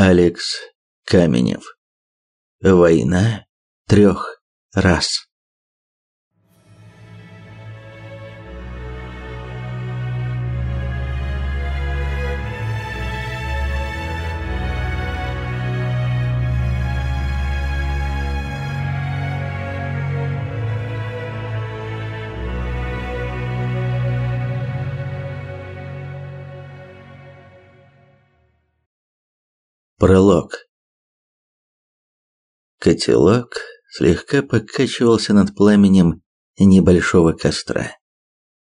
Алекс Каменев. Война трех раз. Пролог. Котелок слегка покачивался над пламенем небольшого костра.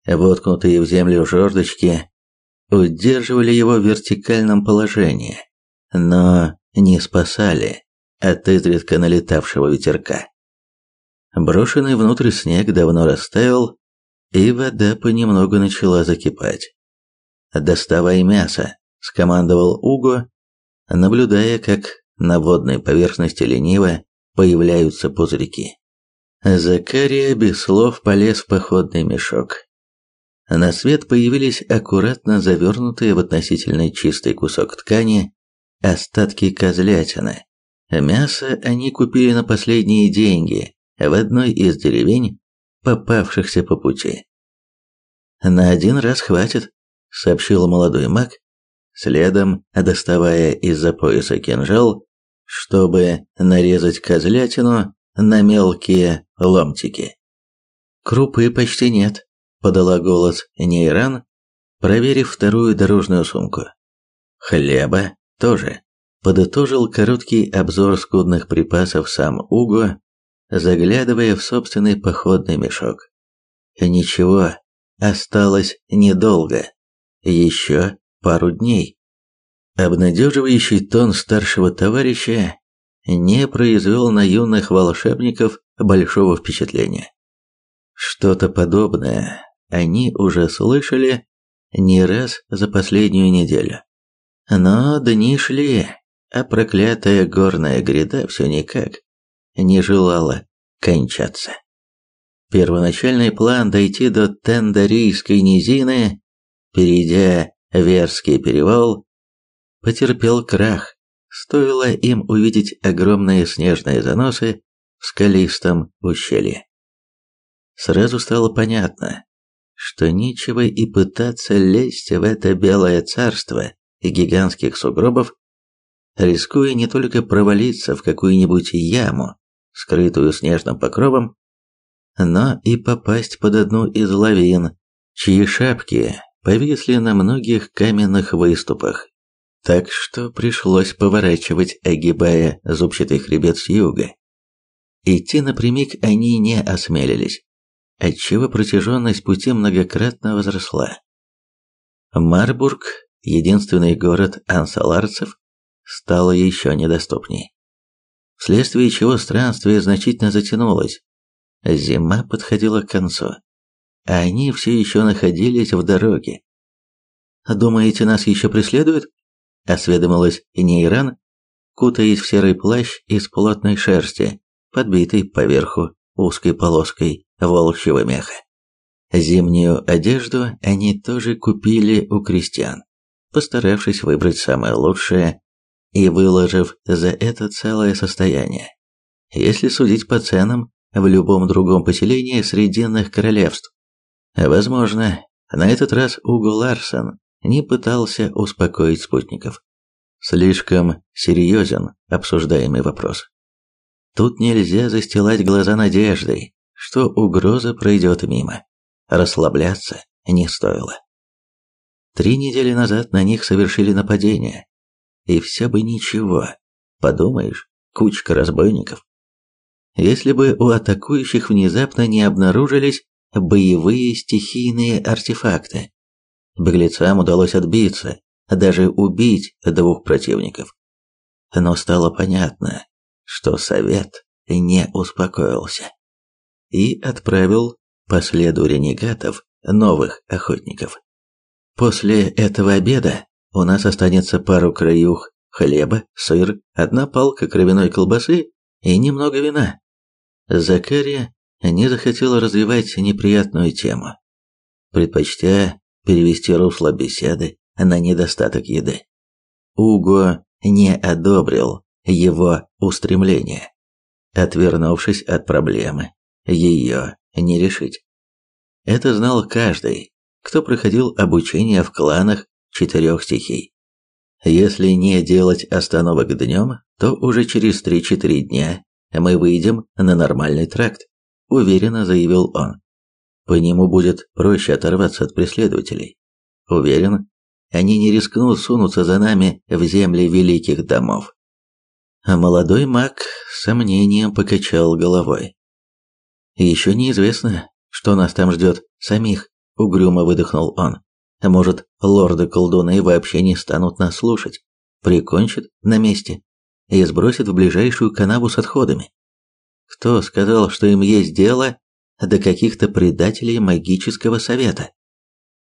Воткнутые в землю жердочки удерживали его в вертикальном положении, но не спасали от изредка налетавшего ветерка. Брошенный внутрь снег давно растаял, и вода понемногу начала закипать. «Доставай мясо», — скомандовал Уго, наблюдая, как на водной поверхности лениво появляются пузырьки. Закария без слов полез в походный мешок. На свет появились аккуратно завернутые в относительно чистый кусок ткани остатки козлятины. Мясо они купили на последние деньги в одной из деревень, попавшихся по пути. «На один раз хватит», — сообщил молодой маг, следом доставая из-за пояса кинжал, чтобы нарезать козлятину на мелкие ломтики. «Крупы почти нет», – подала голос Нейран, проверив вторую дорожную сумку. «Хлеба тоже», – подытожил короткий обзор скудных припасов сам Уго, заглядывая в собственный походный мешок. «Ничего, осталось недолго. Еще пару дней. Обнадеживающий тон старшего товарища не произвел на юных волшебников большого впечатления. Что-то подобное они уже слышали не раз за последнюю неделю. Но дни шли, а проклятая горная гряда все никак не желала кончаться. Первоначальный план дойти до Тендарийской низины, перейдя Верский перевал потерпел крах, стоило им увидеть огромные снежные заносы в скалистом ущелье. Сразу стало понятно, что нечего и пытаться лезть в это белое царство гигантских сугробов, рискуя не только провалиться в какую-нибудь яму, скрытую снежным покровом, но и попасть под одну из лавин, чьи шапки повисли на многих каменных выступах, так что пришлось поворачивать, огибая зубчатый хребет с юга. Идти напрямик они не осмелились, отчего протяженность пути многократно возросла. Марбург, единственный город ансаларцев, стало еще недоступней. Вследствие чего странствие значительно затянулось. Зима подходила к концу а они все еще находились в дороге. «Думаете, нас еще преследуют?» – осведомилась Нейран, кутаясь в серый плащ из плотной шерсти, подбитый поверху узкой полоской волчьего меха. Зимнюю одежду они тоже купили у крестьян, постаравшись выбрать самое лучшее и выложив за это целое состояние. Если судить по ценам в любом другом поселении Срединных королевств, Возможно, на этот раз Уго Ларсон не пытался успокоить спутников. Слишком серьезен обсуждаемый вопрос. Тут нельзя застилать глаза надеждой, что угроза пройдет мимо. Расслабляться не стоило. Три недели назад на них совершили нападение. И все бы ничего. Подумаешь, кучка разбойников. Если бы у атакующих внезапно не обнаружились боевые стихийные артефакты. Беглецам удалось отбиться, даже убить двух противников. Но стало понятно, что совет не успокоился и отправил по следу ренегатов новых охотников. После этого обеда у нас останется пару краюх хлеба, сыр, одна палка кровяной колбасы и немного вина. Закария не захотела развивать неприятную тему, предпочтя перевести русло беседы на недостаток еды. Уго не одобрил его устремление. Отвернувшись от проблемы, ее не решить. Это знал каждый, кто проходил обучение в кланах четырех стихий. Если не делать остановок днем, то уже через 3-4 дня мы выйдем на нормальный тракт, уверенно заявил он. По нему будет проще оторваться от преследователей. Уверен, они не рискнут сунуться за нами в земли великих домов. А молодой маг с сомнением покачал головой. Еще неизвестно, что нас там ждет самих, угрюмо выдохнул он. Может, лорды-колдуны вообще не станут нас слушать, прикончат на месте и сбросят в ближайшую канаву с отходами. Кто сказал, что им есть дело до каких-то предателей магического совета?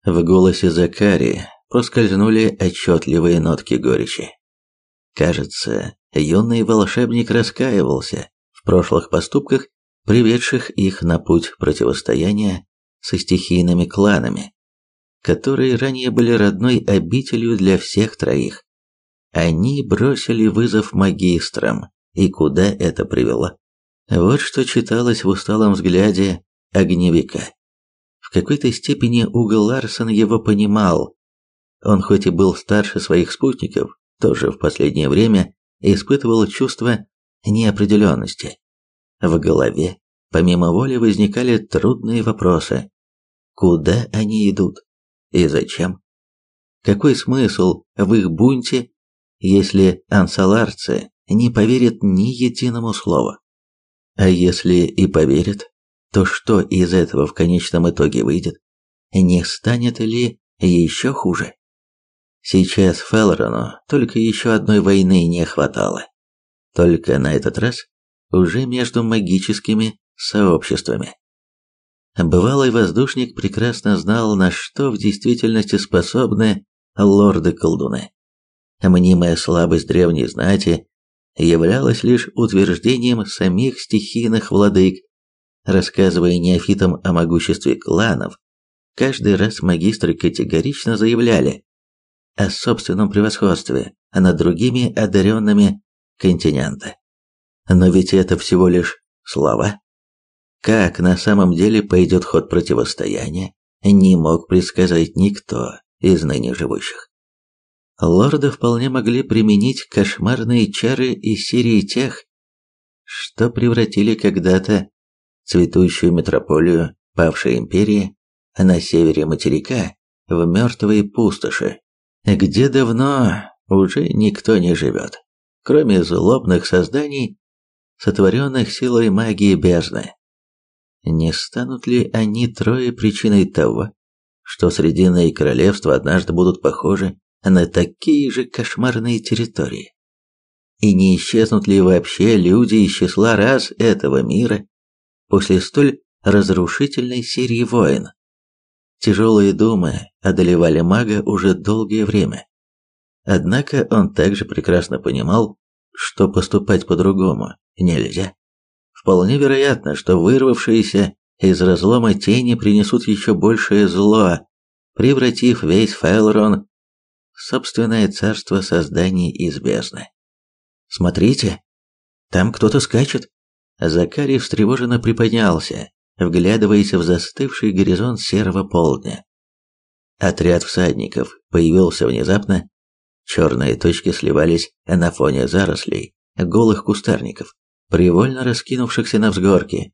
В голосе Закари проскользнули отчетливые нотки горечи. Кажется, юный волшебник раскаивался в прошлых поступках, приведших их на путь противостояния со стихийными кланами которые ранее были родной обителью для всех троих. Они бросили вызов магистрам, и куда это привело? Вот что читалось в усталом взгляде огневика. В какой-то степени Угол Ларсон его понимал. Он хоть и был старше своих спутников, тоже в последнее время испытывал чувство неопределенности. В голове помимо воли возникали трудные вопросы. Куда они идут? И зачем? Какой смысл в их бунте, если ансаларцы не поверят ни единому слову? А если и поверят, то что из этого в конечном итоге выйдет? Не станет ли еще хуже? Сейчас Фелрону только еще одной войны не хватало. Только на этот раз уже между магическими сообществами. Бывалый воздушник прекрасно знал, на что в действительности способны лорды-колдуны. Мнимая слабость древней знати являлась лишь утверждением самих стихийных владык, рассказывая неофитам о могуществе кланов. Каждый раз магистры категорично заявляли о собственном превосходстве над другими одаренными континента. Но ведь это всего лишь слова. Как на самом деле пойдет ход противостояния, не мог предсказать никто из ныне живущих. Лорды вполне могли применить кошмарные чары из серии тех, что превратили когда-то цветущую метрополию павшей империи на севере материка в мертвые пустоши, где давно уже никто не живет, кроме злобных созданий, сотворенных силой магии бездны. Не станут ли они трое причиной того, что Срединное королевство однажды будут похожи на такие же кошмарные территории? И не исчезнут ли вообще люди из числа рас этого мира после столь разрушительной серии войн? Тяжелые думы одолевали мага уже долгое время. Однако он также прекрасно понимал, что поступать по-другому нельзя. Вполне вероятно, что вырвавшиеся из разлома тени принесут еще большее зло, превратив весь Файлрон в собственное царство создания из бездны. «Смотрите, там кто-то скачет!» Закарий встревоженно приподнялся, вглядываясь в застывший горизонт серого полдня. Отряд всадников появился внезапно, черные точки сливались на фоне зарослей, голых кустарников привольно раскинувшихся на взгорке.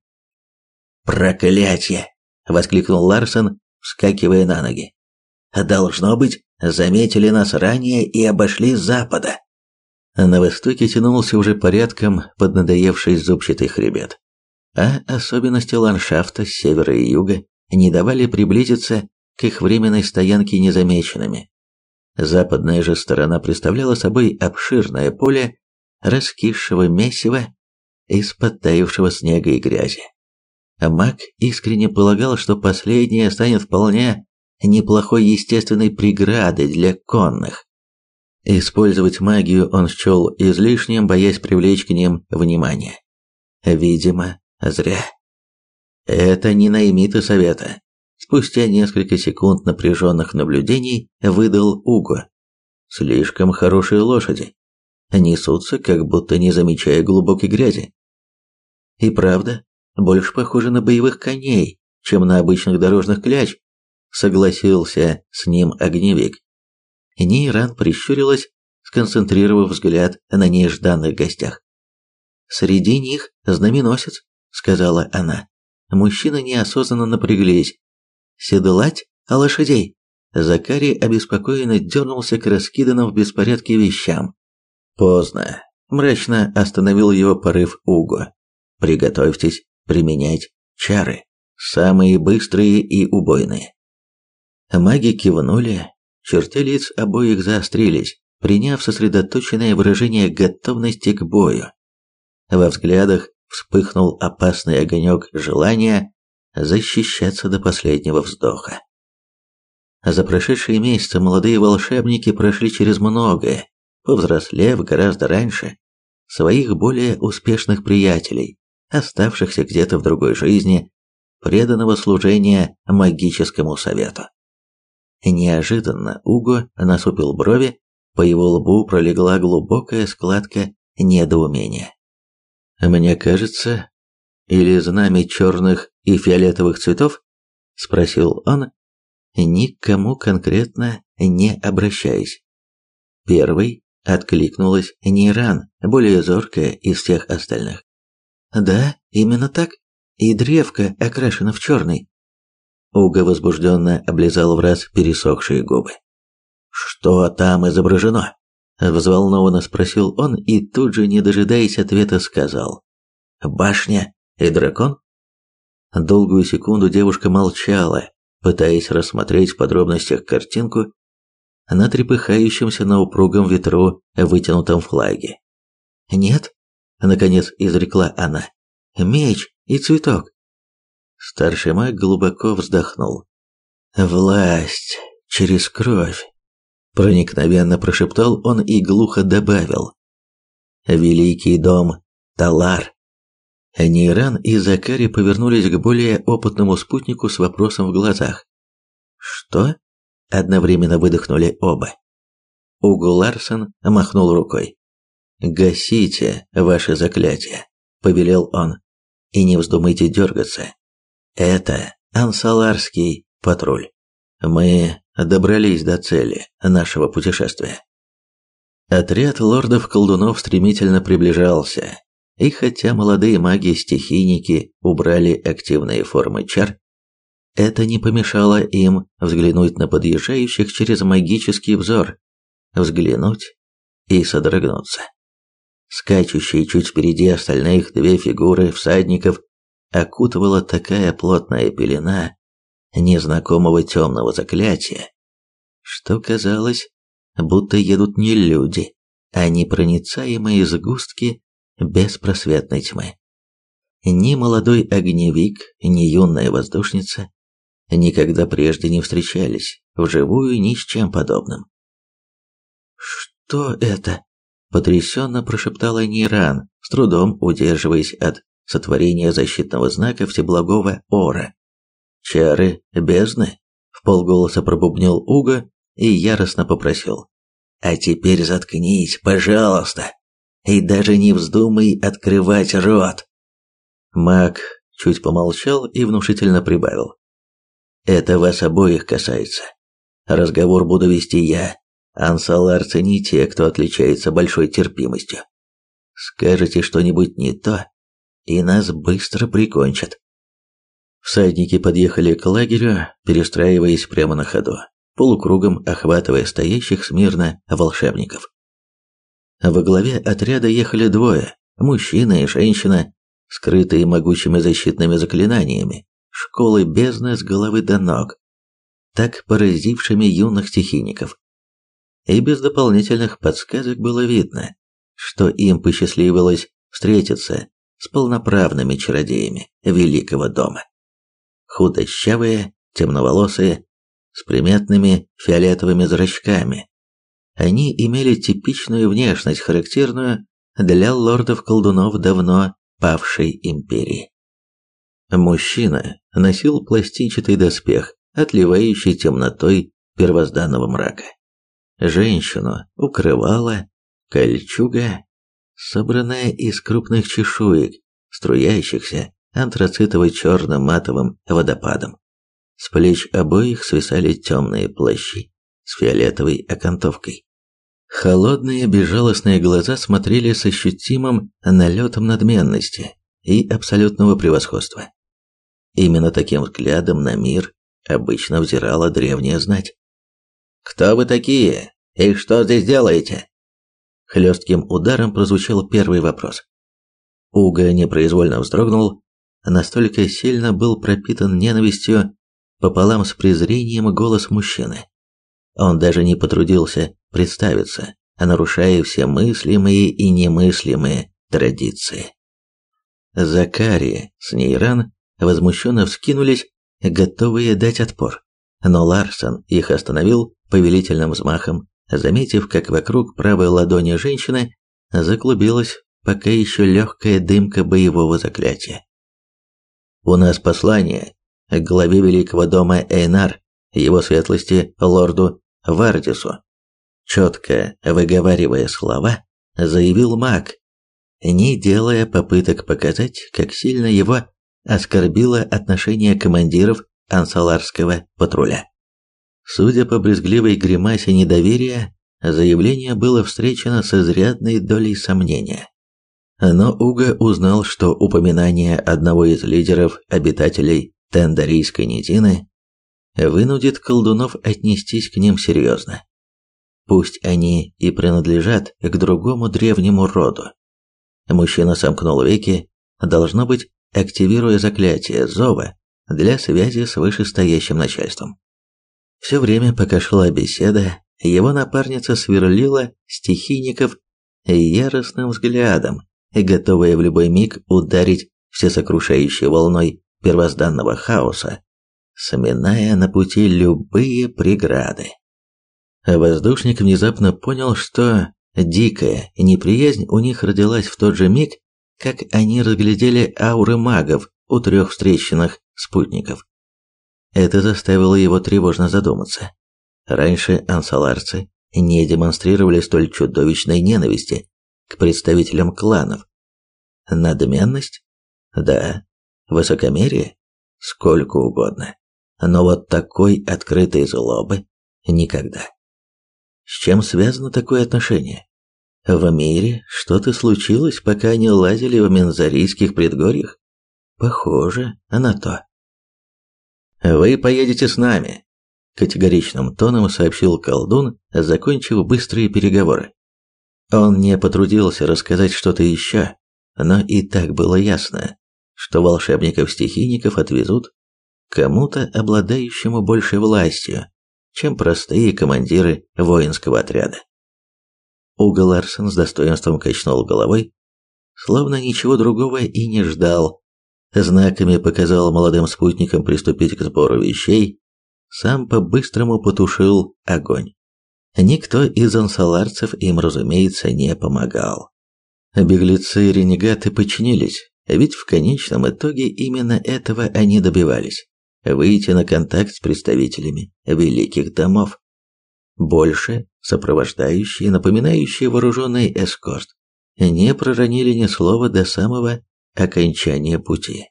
«Проклятие!» — воскликнул Ларсон, вскакивая на ноги. «Должно быть, заметили нас ранее и обошли с запада». На востоке тянулся уже порядком поднадоевший зубчатый хребет, а особенности ландшафта с севера и юга не давали приблизиться к их временной стоянке незамеченными. Западная же сторона представляла собой обширное поле раскисшего месива из подтаившего снега и грязи. Маг искренне полагал, что последнее станет вполне неплохой естественной преградой для конных. Использовать магию он счел излишним, боясь привлечь к ним внимание. Видимо, зря. Это не наймиты совета. Спустя несколько секунд напряженных наблюдений выдал Уго. Слишком хорошие лошади. несутся, как будто не замечая глубокой грязи. И правда, больше похоже на боевых коней, чем на обычных дорожных кляч, согласился с ним огневик. Нейран прищурилась, сконцентрировав взгляд на нежданных гостях. «Среди них знаменосец», — сказала она. Мужчины неосознанно напряглись. «Седлать лошадей?» Закарий обеспокоенно дернулся к раскиданным в беспорядке вещам. «Поздно», — мрачно остановил его порыв Уго. «Приготовьтесь применять чары, самые быстрые и убойные». Маги кивнули, черты лиц обоих заострились, приняв сосредоточенное выражение готовности к бою. Во взглядах вспыхнул опасный огонек желания защищаться до последнего вздоха. За прошедшие месяцы молодые волшебники прошли через многое, повзрослев гораздо раньше своих более успешных приятелей, оставшихся где-то в другой жизни, преданного служения магическому совету. Неожиданно Уго насупил брови, по его лбу пролегла глубокая складка недоумения. «Мне кажется, или знамя черных и фиолетовых цветов?» – спросил он, никому конкретно не обращаясь. Первый откликнулась Нейран, более зоркая из всех остальных. «Да, именно так. И древко окрашено в черный». Уга возбужденно облизал в раз пересохшие губы. «Что там изображено?» Взволнованно спросил он и тут же, не дожидаясь ответа, сказал. «Башня и дракон?» Долгую секунду девушка молчала, пытаясь рассмотреть в подробностях картинку на трепыхающемся на упругом ветру вытянутом флаге. «Нет», — наконец изрекла она, — «меч и цветок». Старший маг глубоко вздохнул. «Власть через кровь», — проникновенно прошептал он и глухо добавил. «Великий дом Талар». Нейран и Закари повернулись к более опытному спутнику с вопросом в глазах. «Что?» – одновременно выдохнули оба. Угу Ларсон махнул рукой. «Гасите ваше заклятие», – повелел он, – «и не вздумайте дергаться. Это ансаларский патруль. Мы добрались до цели нашего путешествия». Отряд лордов-колдунов стремительно приближался, и хотя молодые маги-стихийники убрали активные формы чар, это не помешало им взглянуть на подъезжающих через магический взор, взглянуть и содрогнуться. Скачущие чуть впереди остальных две фигуры всадников окутывала такая плотная пелена незнакомого темного заклятия, что казалось, будто едут не люди, а непроницаемые сгустки беспросветной тьмы. Ни молодой огневик, ни юная воздушница никогда прежде не встречались вживую ни с чем подобным. «Что это?» – потрясенно прошептала Нейран, с трудом удерживаясь от сотворения защитного знака всеблагого Ора. «Чары бездны?» – в полголоса пробубнил Уга и яростно попросил. «А теперь заткнись, пожалуйста!» и даже не вздумай открывать рот. Маг чуть помолчал и внушительно прибавил. Это вас обоих касается. Разговор буду вести я. Ансаларцы не те, кто отличается большой терпимостью. Скажете что-нибудь не то, и нас быстро прикончат. Всадники подъехали к лагерю, перестраиваясь прямо на ходу, полукругом охватывая стоящих смирно волшебников. Во главе отряда ехали двое, мужчина и женщина, скрытые могучими защитными заклинаниями, школы бездны с головы до ног, так поразившими юных стихийников. И без дополнительных подсказок было видно, что им посчастливилось встретиться с полноправными чародеями Великого дома. Худощавые, темноволосые, с приметными фиолетовыми зрачками, они имели типичную внешность, характерную для лордов-колдунов давно павшей империи. Мужчина носил пластинчатый доспех, отливающий темнотой первозданного мрака. Женщину укрывала Кольчуга, собранная из крупных чешуек, струящихся антрацитово-черным матовым водопадом. С плеч обоих свисали темные плащи с фиолетовой окантовкой. Холодные безжалостные глаза смотрели с ощутимым налетом надменности и абсолютного превосходства. Именно таким взглядом на мир обычно взирала древняя знать. «Кто вы такие? И что здесь делаете?» Хлестким ударом прозвучал первый вопрос. Уга непроизвольно вздрогнул, настолько сильно был пропитан ненавистью пополам с презрением голос мужчины. Он даже не потрудился представиться, нарушая все мыслимые и немыслимые традиции. Закари с Нейран возмущенно вскинулись, готовые дать отпор. Но Ларсон их остановил повелительным взмахом, заметив, как вокруг правой ладони женщины заклубилась пока еще легкая дымка боевого заклятия. «У нас послание к главе Великого дома Эйнар, его светлости лорду Вардису». Четко выговаривая слова, заявил маг, не делая попыток показать, как сильно его оскорбило отношение командиров ансаларского патруля. Судя по брезгливой гримасе недоверия, заявление было встречено с изрядной долей сомнения. Но Уга узнал, что упоминание одного из лидеров обитателей Тендарийской низины вынудит колдунов отнестись к ним серьезно. Пусть они и принадлежат к другому древнему роду. Мужчина сомкнул веки, должно быть, активируя заклятие зова для связи с вышестоящим начальством. Все время, пока шла беседа, его напарница сверлила стихийников яростным взглядом, готовая в любой миг ударить всесокрушающей волной первозданного хаоса, сминая на пути любые преграды. Воздушник внезапно понял, что дикая неприязнь у них родилась в тот же миг, как они разглядели ауры магов у трех встреченных спутников. Это заставило его тревожно задуматься. Раньше ансаларцы не демонстрировали столь чудовищной ненависти к представителям кланов. Надменность? Да. Высокомерие? Сколько угодно. Но вот такой открытой злобы никогда. С чем связано такое отношение? В мире что-то случилось, пока они лазили в Мензарийских предгорьях? Похоже на то. «Вы поедете с нами», – категоричным тоном сообщил колдун, закончив быстрые переговоры. Он не потрудился рассказать что-то еще, но и так было ясно, что волшебников-стихийников отвезут кому-то, обладающему большей властью, чем простые командиры воинского отряда. Уго Ларсен с достоинством качнул головой, словно ничего другого и не ждал. Знаками показал молодым спутникам приступить к сбору вещей, сам по-быстрому потушил огонь. Никто из ансаларцев им, разумеется, не помогал. Беглецы и ренегаты подчинились, ведь в конечном итоге именно этого они добивались – выйти на контакт с представителями великих домов. Больше сопровождающие, напоминающие вооруженный эскорт, не проронили ни слова до самого окончания пути.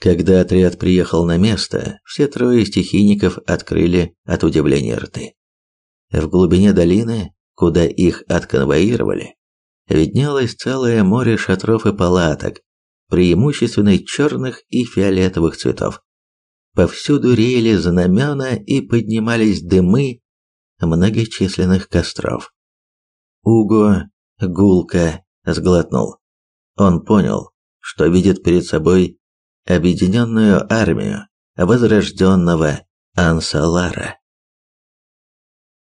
Когда отряд приехал на место, все трое стихийников открыли от удивления рты. В глубине долины, куда их отконвоировали, виднелось целое море шатров и палаток, преимущественно черных и фиолетовых цветов. Повсюду реяли знамена и поднимались дымы многочисленных костров. Уго гулко сглотнул. Он понял, что видит перед собой объединенную армию возрожденного Ансалара.